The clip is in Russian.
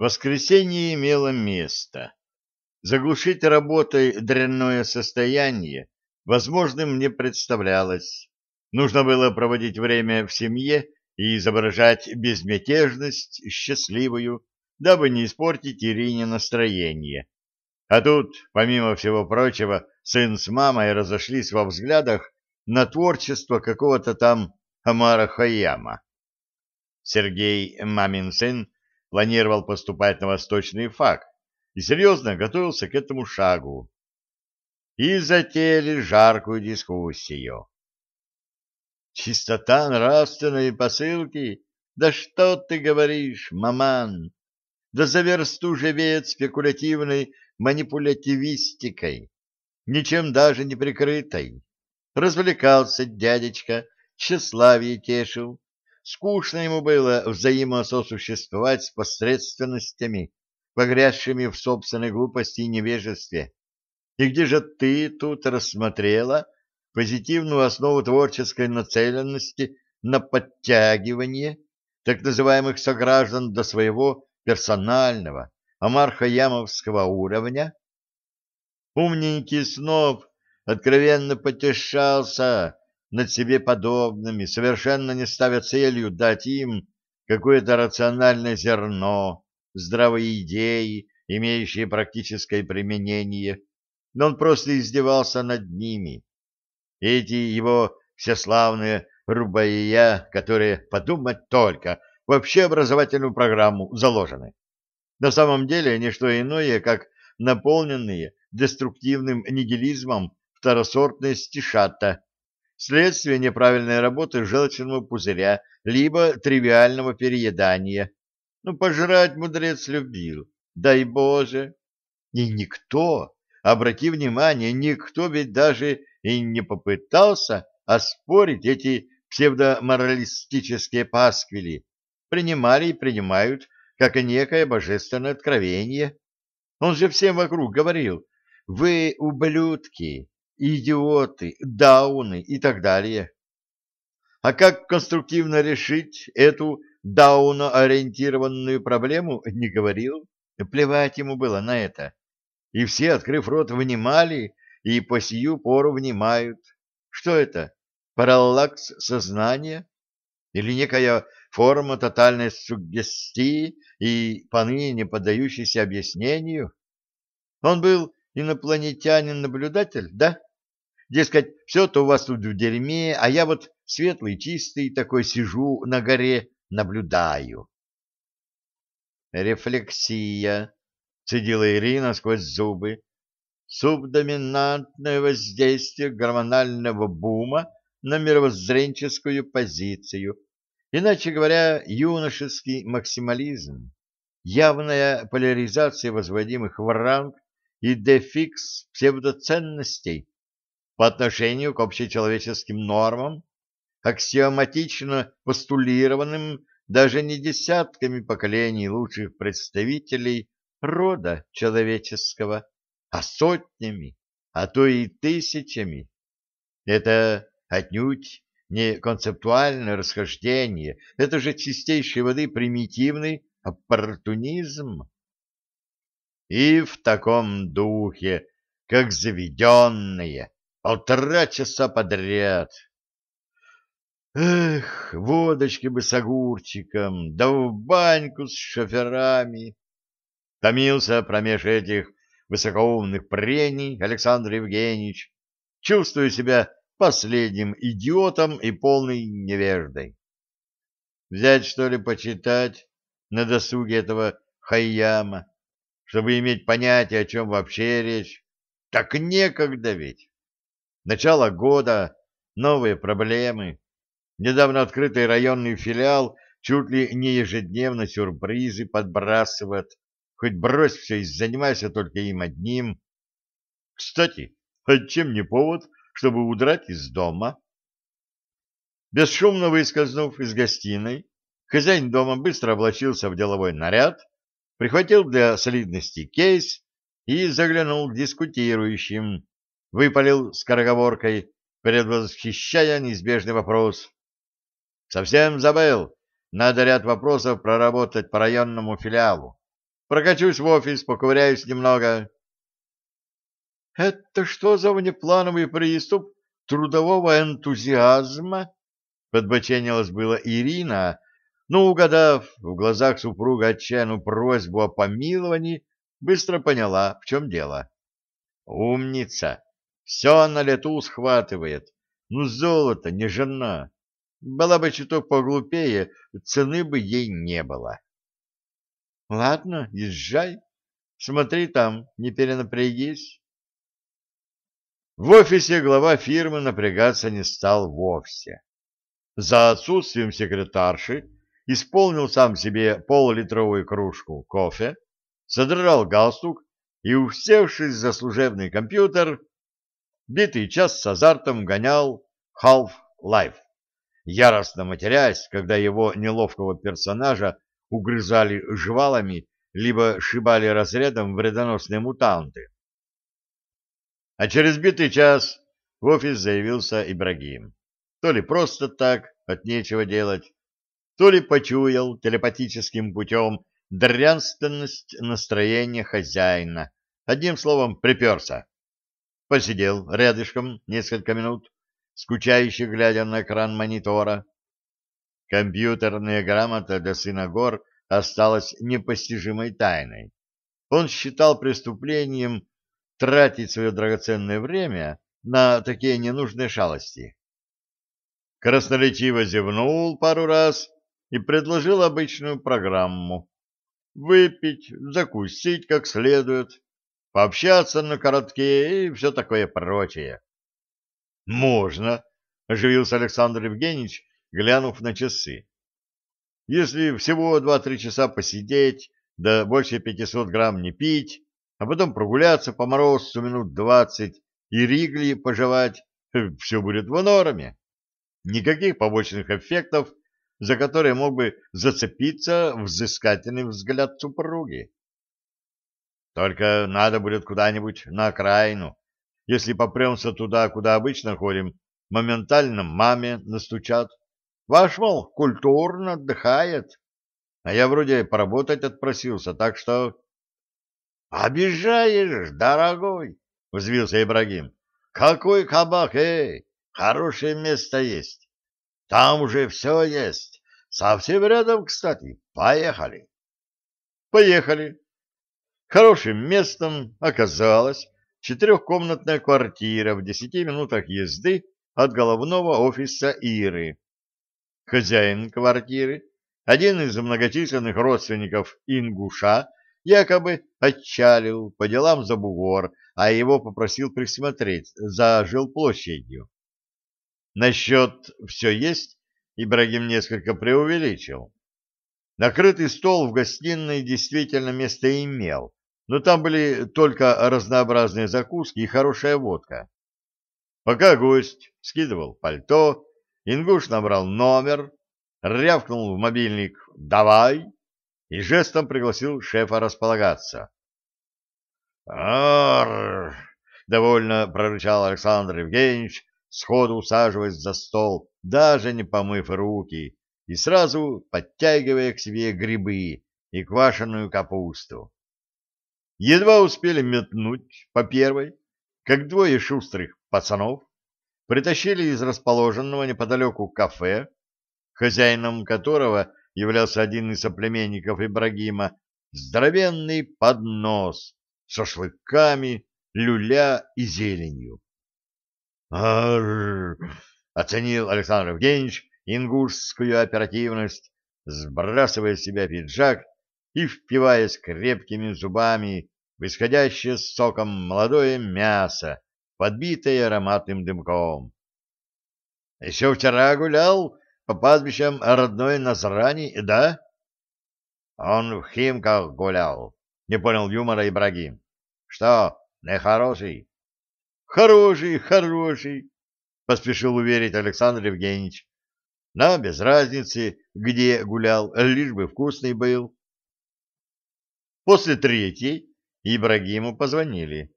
Воскресенье имело место. Заглушить работой дрянное состояние возможным не представлялось. Нужно было проводить время в семье и изображать безмятежность счастливую, дабы не испортить Ирине настроение. А тут, помимо всего прочего, сын с мамой разошлись во взглядах на творчество какого-то там Амара Хаяма. Сергей, мамин сын, планировал поступать на восточный фак и серьезно готовился к этому шагу. И затеяли жаркую дискуссию. Чистота нравственной посылки? Да что ты говоришь, маман? Да за версту живет спекулятивной манипулятивистикой, ничем даже не прикрытой. Развлекался дядечка, тщеславие тешил, Скучно ему было взаимососуществовать с посредственностями, погрязшими в собственной глупости и невежестве. И где же ты тут рассмотрела позитивную основу творческой нацеленности на подтягивание так называемых сограждан до своего персонального, амархаямовского уровня? Умненький сноб откровенно потешался над себе подобными, совершенно не ставя целью дать им какое-то рациональное зерно, здравые идеи, имеющие практическое применение, но он просто издевался над ними. Эти его всеславные рубая, которые, подумать только, вообще образовательную программу заложены. На самом деле не что иное, как наполненные деструктивным нигилизмом второсортные стишата, следствие неправильной работы желчного пузыря, либо тривиального переедания. Ну, пожрать мудрец любил, дай Боже. И никто, обрати внимание, никто ведь даже и не попытался оспорить эти псевдоморалистические пасквили, принимали и принимают как некое божественное откровение. Он же всем вокруг говорил, вы ублюдки, идиоты, дауны и так далее. А как конструктивно решить эту дауно-ориентированную проблему, не говорил. Плевать ему было на это. И все, открыв рот, внимали и по сию пору внимают. Что это? Параллакс сознания? Или некая форма тотальной суггестии и поныне не поддающейся объяснению? Он был инопланетянин-наблюдатель, да? Дескать, все-то у вас тут в дерьме, а я вот светлый, чистый такой сижу на горе, наблюдаю. Рефлексия, цедила Ирина сквозь зубы. Субдоминантное воздействие гормонального бума на мировоззренческую позицию. Иначе говоря, юношеский максимализм. Явная поляризация возводимых в ранг и дефикс псевдоценностей по отношению к общечеловеческим нормам, аксиоматично постулированным даже не десятками поколений лучших представителей рода человеческого, а сотнями, а то и тысячами. Это отнюдь не концептуальное расхождение, это же чистейшей воды примитивный оппортунизм. И в таком духе, как заведенные, Полтора часа подряд. Эх, водочки бы с огурчиком, да в баньку с шоферами. Томился промеж этих высокоумных прений Александр Евгеньевич, чувствуя себя последним идиотом и полной невеждой. Взять, что ли, почитать на досуге этого Хайяма, чтобы иметь понятие, о чем вообще речь? Так некогда ведь. Начало года, новые проблемы. Недавно открытый районный филиал чуть ли не ежедневно сюрпризы подбрасывает. Хоть брось все и занимайся только им одним. Кстати, а чем не повод, чтобы удрать из дома? Бесшумно выскользнув из гостиной, хозяин дома быстро облачился в деловой наряд, прихватил для солидности кейс и заглянул к дискутирующим, выпалил скороговоркой, предвосхищая неизбежный вопрос. «Совсем забыл. Надо ряд вопросов проработать по районному филиалу. Прокачусь в офис, поковыряюсь немного. — Это что за внеплановый приступ трудового энтузиазма? — подбоченилась была Ирина, но, угадав в глазах супруга отчаянную просьбу о помиловании, быстро поняла, в чем дело. Умница! Все на лету схватывает. Ну, золото, не жена. Была бы чуток поглупее, цены бы ей не было. Ладно, езжай. Смотри там, не перенапрягись. В офисе глава фирмы напрягаться не стал вовсе. За отсутствием секретарши исполнил сам себе пол-литровую кружку кофе, содрал галстук и, усевшись за служебный компьютер, битый час с азартом гонял Half-Life, яростно матерясь, когда его неловкого персонажа угрызали жвалами либо шибали разрядом вредоносные мутанты. А через битый час в офис заявился Ибрагим. То ли просто так, от нечего делать, то ли почуял телепатическим путем дрянственность настроения хозяина. Одним словом, приперся. Посидел рядышком несколько минут, скучающе глядя на экран монитора. Компьютерная грамота для сына гор осталась непостижимой тайной. Он считал преступлением тратить свое драгоценное время на такие ненужные шалости. Красноречиво зевнул пару раз и предложил обычную программу выпить, закусить как следует, пообщаться на коротке и все такое прочее. — Можно, — оживился Александр Евгеньевич, глянув на часы. — Если всего два-три часа посидеть, да больше пятисот грамм не пить, а потом прогуляться по морозцу минут двадцать и ригли пожевать, все будет в норме. Никаких побочных эффектов за которые мог бы зацепиться взыскательный взгляд супруги. Только надо будет куда-нибудь на окраину. Если попремся туда, куда обычно ходим, моментально маме настучат. Ваш, мол, культурно отдыхает. А я вроде поработать отпросился, так что... — Обижаешь, дорогой, — взвился Ибрагим. — Какой кабак, эй! Хорошее место есть. Там уже все есть. Совсем рядом, кстати. Поехали. Поехали. Хорошим местом оказалась четырехкомнатная квартира в десяти минутах езды от головного офиса Иры. Хозяин квартиры, один из многочисленных родственников Ингуша, якобы отчалил по делам за бугор, а его попросил присмотреть за жилплощадью. Насчет «все есть» Ибрагим несколько преувеличил. Накрытый стол в гостиной действительно место имел, но там были только разнообразные закуски и хорошая водка. Пока гость скидывал пальто, Ингуш набрал номер, рявкнул в мобильник «Давай!» и жестом пригласил шефа располагаться. «Арррр!» — довольно прорычал Александр Евгеньевич, сходу усаживаясь за стол, даже не помыв руки, и сразу подтягивая к себе грибы и квашеную капусту. Едва успели метнуть по первой, как двое шустрых пацанов притащили из расположенного неподалеку кафе, хозяином которого являлся один из соплеменников Ибрагима, здоровенный поднос с шашлыками, люля и зеленью. Арр! оценил Александр Евгеньевич ингушскую оперативность, сбрасывая с себя пиджак и впиваясь крепкими зубами в исходящее с соком молодое мясо, подбитое ароматным дымком. Еще вчера гулял по пастбищам родной Назрани, да? Он в Химках гулял, не понял юмора Ибрагим. Что, нехороший? Хороший, хороший, поспешил уверить Александр Евгеньевич. Но без разницы, где гулял, лишь бы вкусный был. После третьей Ибрагиму позвонили.